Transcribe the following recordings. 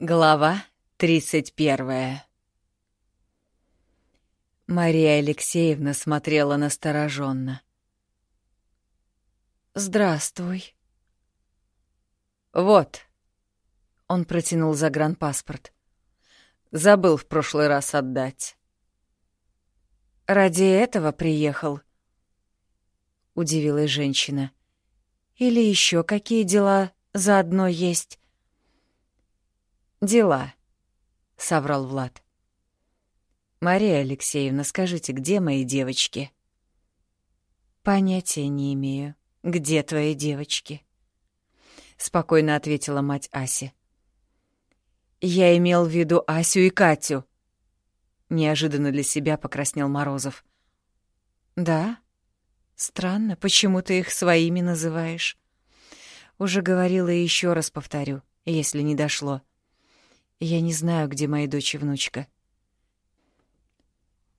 Глава тридцать первая Мария Алексеевна смотрела настороженно. «Здравствуй». «Вот». Он протянул загранпаспорт. «Забыл в прошлый раз отдать». «Ради этого приехал?» — удивилась женщина. «Или еще какие дела заодно есть?» «Дела», — соврал Влад. «Мария Алексеевна, скажите, где мои девочки?» «Понятия не имею, где твои девочки?» — спокойно ответила мать Аси. «Я имел в виду Асю и Катю», — неожиданно для себя покраснел Морозов. «Да? Странно, почему ты их своими называешь?» Уже говорила и еще раз повторю, если не дошло. Я не знаю, где мои дочь и внучка.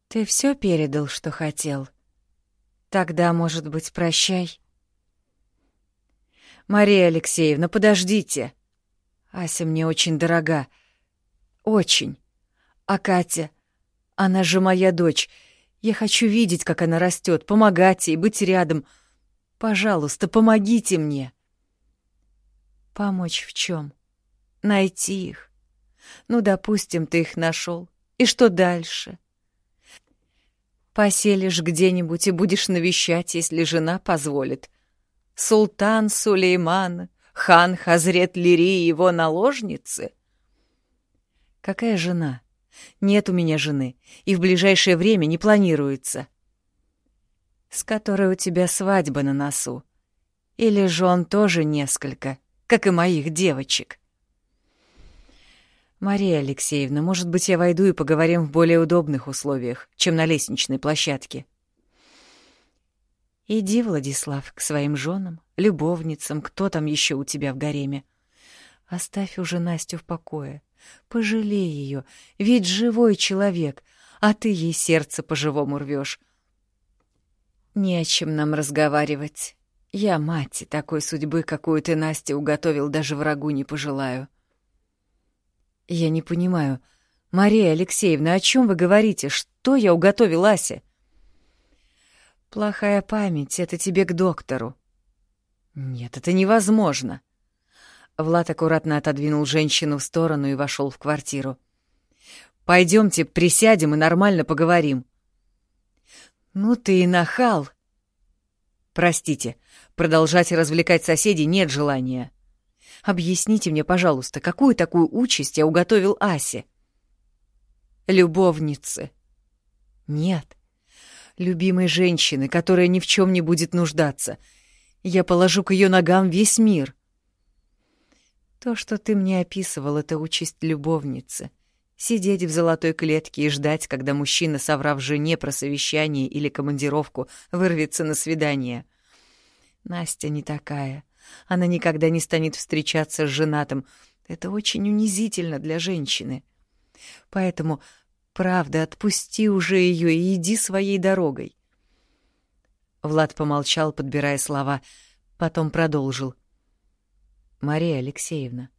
Ты все передал, что хотел? Тогда, может быть, прощай? Мария Алексеевна, подождите. Ася мне очень дорога. Очень. А Катя, она же моя дочь. Я хочу видеть, как она растет, помогать ей, быть рядом. Пожалуйста, помогите мне. Помочь в чем? Найти их. Ну, допустим, ты их нашел. И что дальше? Поселишь где-нибудь и будешь навещать, если жена позволит. Султан Сулейман, хан Хазрет Лири и его наложницы? Какая жена? Нет у меня жены, и в ближайшее время не планируется. С которой у тебя свадьба на носу. Или жен тоже несколько, как и моих девочек. «Мария Алексеевна, может быть, я войду и поговорим в более удобных условиях, чем на лестничной площадке?» «Иди, Владислав, к своим женам, любовницам, кто там еще у тебя в гареме. Оставь уже Настю в покое. Пожалей ее, ведь живой человек, а ты ей сердце по-живому рвешь. Не о чем нам разговаривать. Я мать, и такой судьбы, какую ты, Настя, уготовил, даже врагу не пожелаю». «Я не понимаю. Мария Алексеевна, о чем вы говорите? Что я уготовил Асе?» «Плохая память — это тебе к доктору». «Нет, это невозможно». Влад аккуратно отодвинул женщину в сторону и вошел в квартиру. Пойдемте, присядем и нормально поговорим». «Ну ты и нахал!» «Простите, продолжать развлекать соседей нет желания». Объясните мне, пожалуйста, какую такую участь я уготовил Асе? Любовницы. Нет. Любимой женщины, которая ни в чем не будет нуждаться. Я положу к ее ногам весь мир. То, что ты мне описывал, это участь любовницы. Сидеть в золотой клетке и ждать, когда мужчина, соврав жене про совещание или командировку, вырвется на свидание. Настя не такая. Она никогда не станет встречаться с женатым. Это очень унизительно для женщины. Поэтому, правда, отпусти уже ее и иди своей дорогой. Влад помолчал, подбирая слова, потом продолжил. «Мария Алексеевна,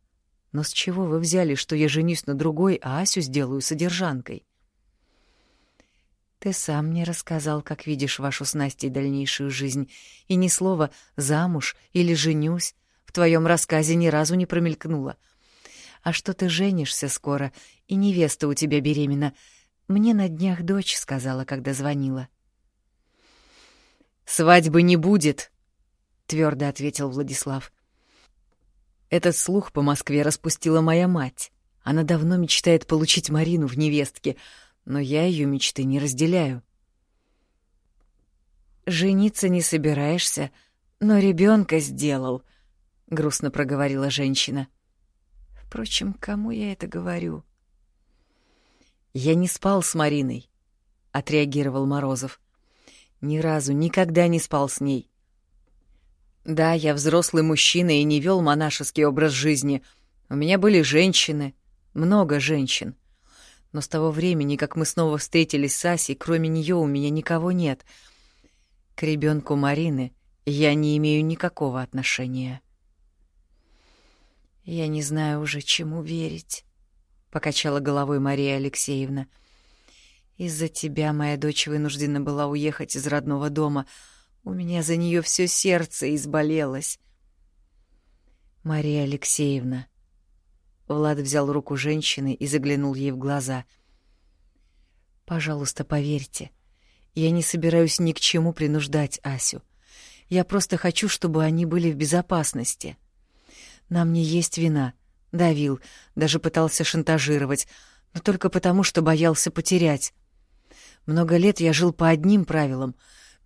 но с чего вы взяли, что я женюсь на другой, а Асю сделаю содержанкой?» Ты сам мне рассказал, как видишь вашу с Настей дальнейшую жизнь, и ни слова «замуж» или «женюсь» в твоем рассказе ни разу не промелькнуло. А что ты женишься скоро, и невеста у тебя беременна. Мне на днях дочь сказала, когда звонила. «Свадьбы не будет», — твердо ответил Владислав. Этот слух по Москве распустила моя мать. Она давно мечтает получить Марину в невестке — но я ее мечты не разделяю. «Жениться не собираешься, но ребенка сделал», — грустно проговорила женщина. «Впрочем, кому я это говорю?» «Я не спал с Мариной», — отреагировал Морозов. «Ни разу, никогда не спал с ней. Да, я взрослый мужчина и не вел монашеский образ жизни. У меня были женщины, много женщин но с того времени, как мы снова встретились с Асей, кроме нее у меня никого нет. К ребенку Марины я не имею никакого отношения. Я не знаю уже, чему верить, — покачала головой Мария Алексеевна. «Из-за тебя моя дочь вынуждена была уехать из родного дома. У меня за нее все сердце изболелось». «Мария Алексеевна...» Влад взял руку женщины и заглянул ей в глаза. «Пожалуйста, поверьте, я не собираюсь ни к чему принуждать Асю. Я просто хочу, чтобы они были в безопасности. Нам не есть вина. Давил, даже пытался шантажировать, но только потому, что боялся потерять. Много лет я жил по одним правилам.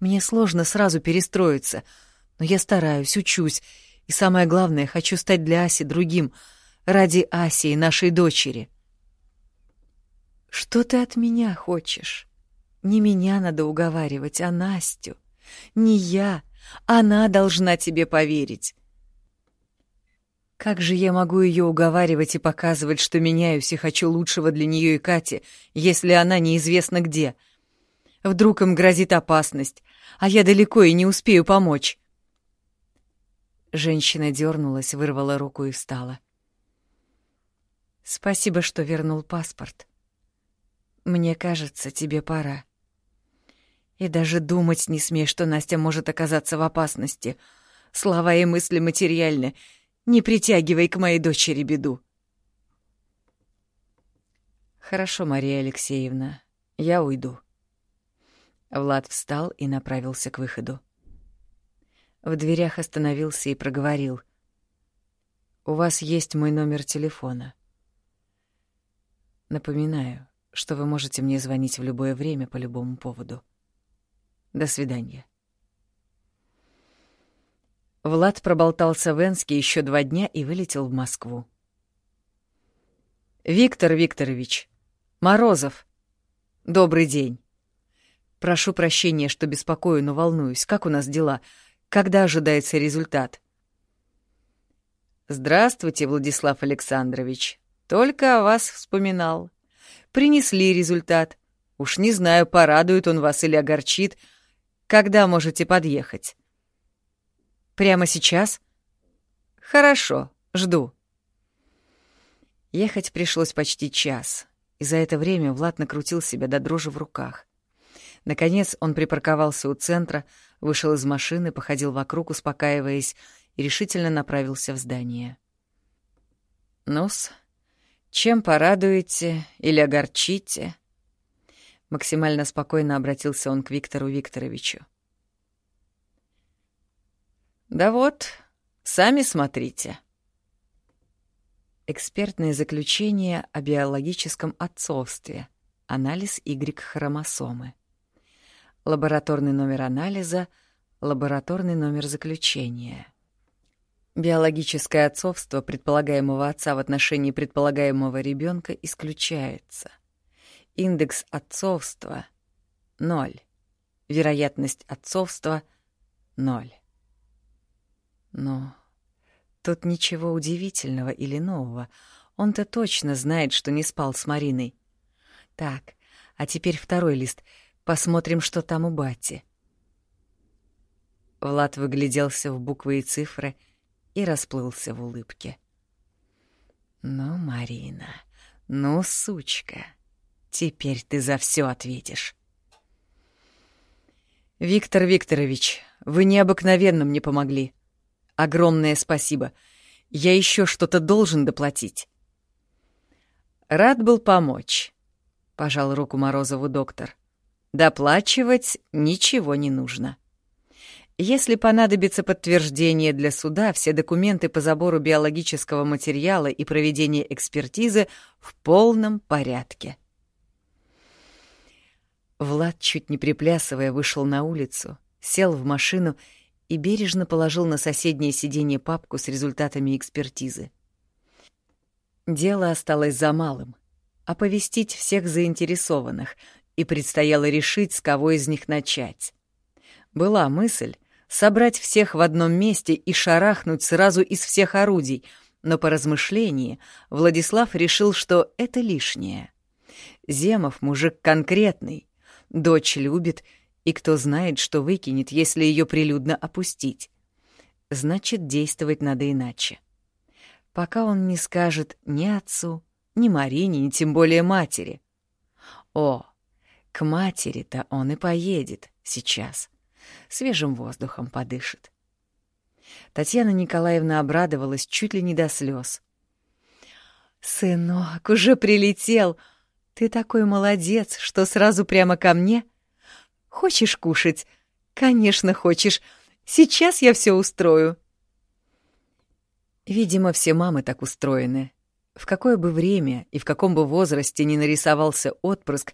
Мне сложно сразу перестроиться, но я стараюсь, учусь, и самое главное, хочу стать для Аси другим, ради Аси и нашей дочери. Что ты от меня хочешь? Не меня надо уговаривать, а Настю. Не я, она должна тебе поверить. Как же я могу ее уговаривать и показывать, что меняюсь и хочу лучшего для нее и Кати, если она неизвестно где? Вдруг им грозит опасность, а я далеко и не успею помочь. Женщина дернулась, вырвала руку и встала. «Спасибо, что вернул паспорт. Мне кажется, тебе пора». И даже думать не смей, что Настя может оказаться в опасности. Слова и мысли материальны. Не притягивай к моей дочери беду. Хорошо, Мария Алексеевна, я уйду. Влад встал и направился к выходу. В дверях остановился и проговорил. «У вас есть мой номер телефона. Напоминаю, что вы можете мне звонить в любое время по любому поводу». До свидания. Влад проболтался в Энске еще два дня и вылетел в Москву. «Виктор Викторович, Морозов, добрый день. Прошу прощения, что беспокою, но волнуюсь. Как у нас дела? Когда ожидается результат?» «Здравствуйте, Владислав Александрович. Только о вас вспоминал. Принесли результат. Уж не знаю, порадует он вас или огорчит, — когда можете подъехать? Прямо сейчас? Хорошо, жду. Ехать пришлось почти час, и за это время Влад накрутил себя до дрожи в руках. Наконец он припарковался у центра, вышел из машины, походил вокруг, успокаиваясь, и решительно направился в здание. «Ну-с, чем порадуете или огорчите?» Максимально спокойно обратился он к Виктору Викторовичу. «Да вот, сами смотрите». Экспертное заключение о биологическом отцовстве. Анализ Y-хромосомы. Лабораторный номер анализа. Лабораторный номер заключения. Биологическое отцовство предполагаемого отца в отношении предполагаемого ребенка исключается — Индекс отцовства — ноль. Вероятность отцовства — ноль. Но тут ничего удивительного или нового. Он-то точно знает, что не спал с Мариной. Так, а теперь второй лист. Посмотрим, что там у Бати. Влад выгляделся в буквы и цифры и расплылся в улыбке. «Ну, Марина, ну, сучка!» Теперь ты за все ответишь. Виктор Викторович, вы необыкновенно мне помогли. Огромное спасибо. Я еще что-то должен доплатить. Рад был помочь, пожал руку Морозову доктор. Доплачивать ничего не нужно. Если понадобится подтверждение для суда, все документы по забору биологического материала и проведение экспертизы в полном порядке. Влад, чуть не приплясывая, вышел на улицу, сел в машину и бережно положил на соседнее сиденье папку с результатами экспертизы. Дело осталось за малым — оповестить всех заинтересованных, и предстояло решить, с кого из них начать. Была мысль собрать всех в одном месте и шарахнуть сразу из всех орудий, но по размышлении Владислав решил, что это лишнее. Земов мужик конкретный, Дочь любит, и кто знает, что выкинет, если ее прилюдно опустить. Значит, действовать надо иначе. Пока он не скажет ни отцу, ни Марине, ни тем более матери. О, к матери-то он и поедет сейчас. Свежим воздухом подышит. Татьяна Николаевна обрадовалась чуть ли не до слез. «Сынок, уже прилетел! Ты такой молодец, что сразу прямо ко мне? Хочешь кушать? Конечно, хочешь. Сейчас я все устрою». Видимо, все мамы так устроены. В какое бы время и в каком бы возрасте ни нарисовался отпрыск,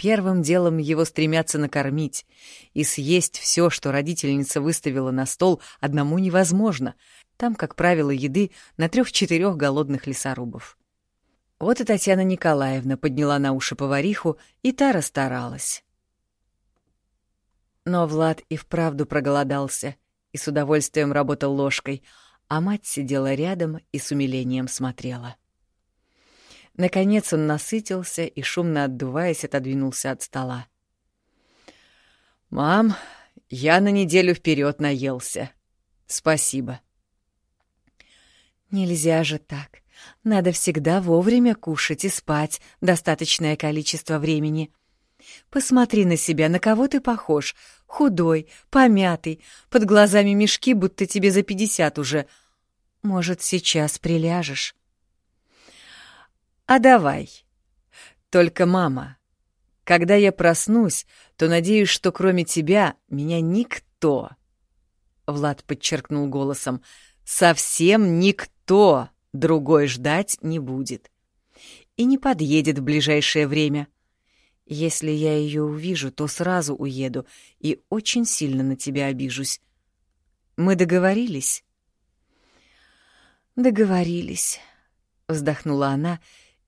первым делом его стремятся накормить. И съесть все, что родительница выставила на стол, одному невозможно. Там, как правило, еды на трех-четырех голодных лесорубов. Вот и Татьяна Николаевна подняла на уши повариху, и та расстаралась. Но Влад и вправду проголодался и с удовольствием работал ложкой, а мать сидела рядом и с умилением смотрела. Наконец он насытился и, шумно отдуваясь, отодвинулся от стола. «Мам, я на неделю вперед наелся. Спасибо». «Нельзя же так. Надо всегда вовремя кушать и спать достаточное количество времени. Посмотри на себя, на кого ты похож. Худой, помятый, под глазами мешки, будто тебе за пятьдесят уже. Может, сейчас приляжешь?» А давай. Только, мама, когда я проснусь, то надеюсь, что кроме тебя меня никто, Влад подчеркнул голосом, совсем никто другой ждать не будет. И не подъедет в ближайшее время. Если я ее увижу, то сразу уеду и очень сильно на тебя обижусь. Мы договорились? Договорились, вздохнула она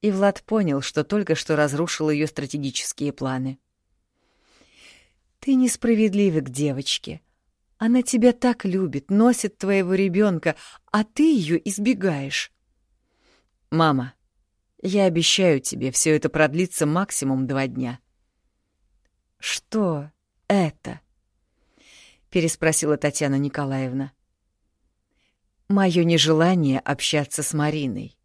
и Влад понял, что только что разрушил ее стратегические планы. «Ты несправедливый к девочке. Она тебя так любит, носит твоего ребенка, а ты ее избегаешь». «Мама, я обещаю тебе, все это продлится максимум два дня». «Что это?» — переспросила Татьяна Николаевна. «Мое нежелание общаться с Мариной. —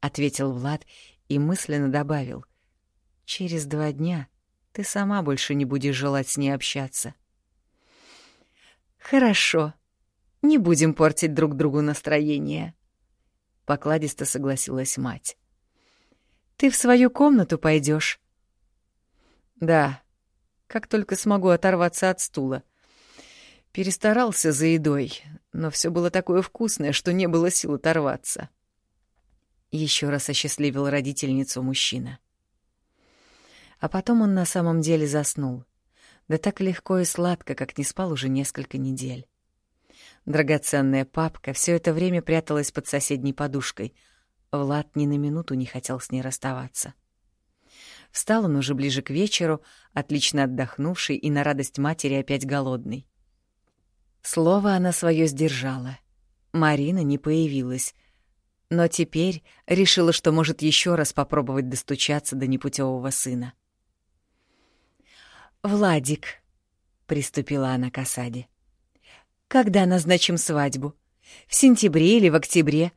ответил Влад и мысленно добавил. «Через два дня ты сама больше не будешь желать с ней общаться». «Хорошо. Не будем портить друг другу настроение», — покладисто согласилась мать. «Ты в свою комнату пойдешь? «Да, как только смогу оторваться от стула. Перестарался за едой, но все было такое вкусное, что не было сил оторваться». Еще раз осчастливил родительницу мужчина. А потом он на самом деле заснул. Да так легко и сладко, как не спал уже несколько недель. Драгоценная папка все это время пряталась под соседней подушкой. Влад ни на минуту не хотел с ней расставаться. Встал он уже ближе к вечеру, отлично отдохнувший и на радость матери опять голодный. Слово она свое сдержала. Марина не появилась — но теперь решила, что может еще раз попробовать достучаться до непутевого сына. «Владик», — приступила она к осаде, — «когда назначим свадьбу? В сентябре или в октябре?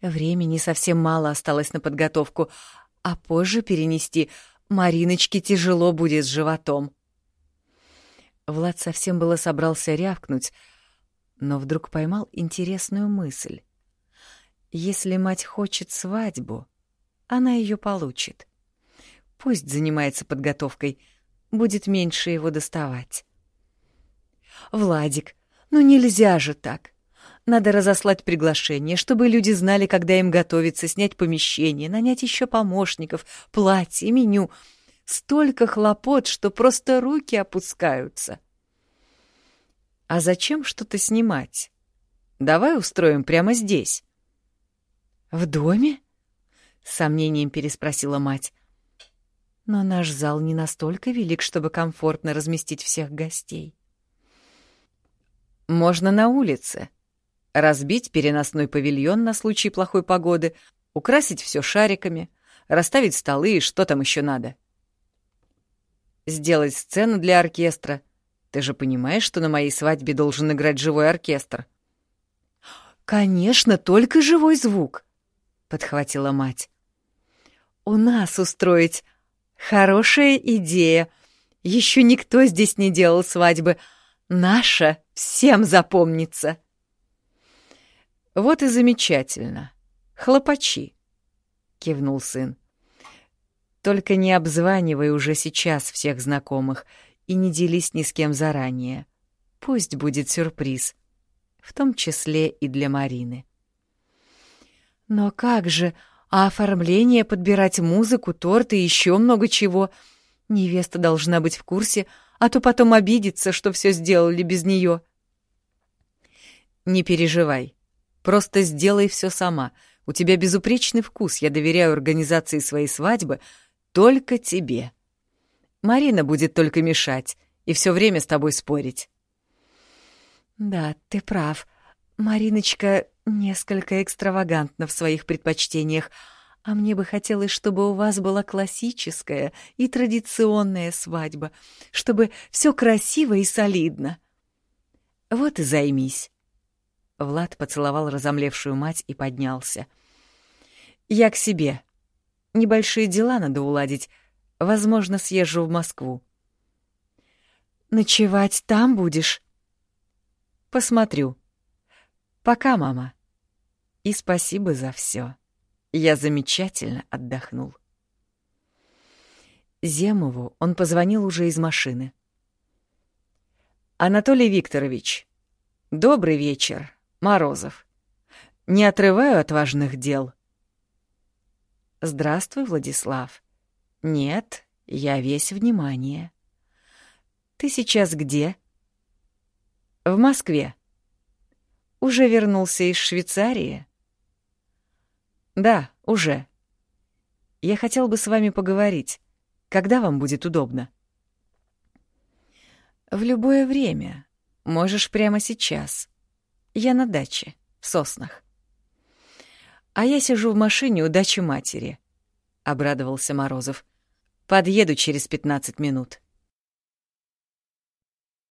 Времени совсем мало осталось на подготовку, а позже перенести Мариночке тяжело будет с животом». Влад совсем было собрался рявкнуть, но вдруг поймал интересную мысль. Если мать хочет свадьбу, она ее получит. Пусть занимается подготовкой, будет меньше его доставать. «Владик, ну нельзя же так. Надо разослать приглашение, чтобы люди знали, когда им готовиться, снять помещение, нанять еще помощников, платье, меню. Столько хлопот, что просто руки опускаются». «А зачем что-то снимать? Давай устроим прямо здесь». «В доме?» — с сомнением переспросила мать. «Но наш зал не настолько велик, чтобы комфортно разместить всех гостей». «Можно на улице. Разбить переносной павильон на случай плохой погоды, украсить все шариками, расставить столы и что там еще надо. Сделать сцену для оркестра. Ты же понимаешь, что на моей свадьбе должен играть живой оркестр?» «Конечно, только живой звук», подхватила мать. у нас устроить. Хорошая идея. Еще никто здесь не делал свадьбы. Наша всем запомнится. Вот и замечательно. Хлопачи, кивнул сын. Только не обзванивай уже сейчас всех знакомых и не делись ни с кем заранее. Пусть будет сюрприз, в том числе и для Марины. Но как же, а оформление, подбирать музыку, торт и еще много чего. Невеста должна быть в курсе, а то потом обидится, что все сделали без нее. Не переживай. Просто сделай все сама. У тебя безупречный вкус, я доверяю организации своей свадьбы только тебе. Марина будет только мешать и все время с тобой спорить. Да, ты прав. Мариночка несколько экстравагантна в своих предпочтениях, а мне бы хотелось, чтобы у вас была классическая и традиционная свадьба, чтобы все красиво и солидно. Вот и займись. Влад поцеловал разомлевшую мать и поднялся. Я к себе. Небольшие дела надо уладить. Возможно, съезжу в Москву. Ночевать там будешь? Посмотрю. Пока, мама. И спасибо за все. Я замечательно отдохнул. Земову он позвонил уже из машины. «Анатолий Викторович, добрый вечер, Морозов. Не отрываю от важных дел». «Здравствуй, Владислав. Нет, я весь внимание. Ты сейчас где?» «В Москве. Уже вернулся из Швейцарии? Да, уже. Я хотел бы с вами поговорить. Когда вам будет удобно? В любое время. Можешь прямо сейчас. Я на даче, в Соснах. А я сижу в машине у дачи матери, — обрадовался Морозов. Подъеду через пятнадцать минут.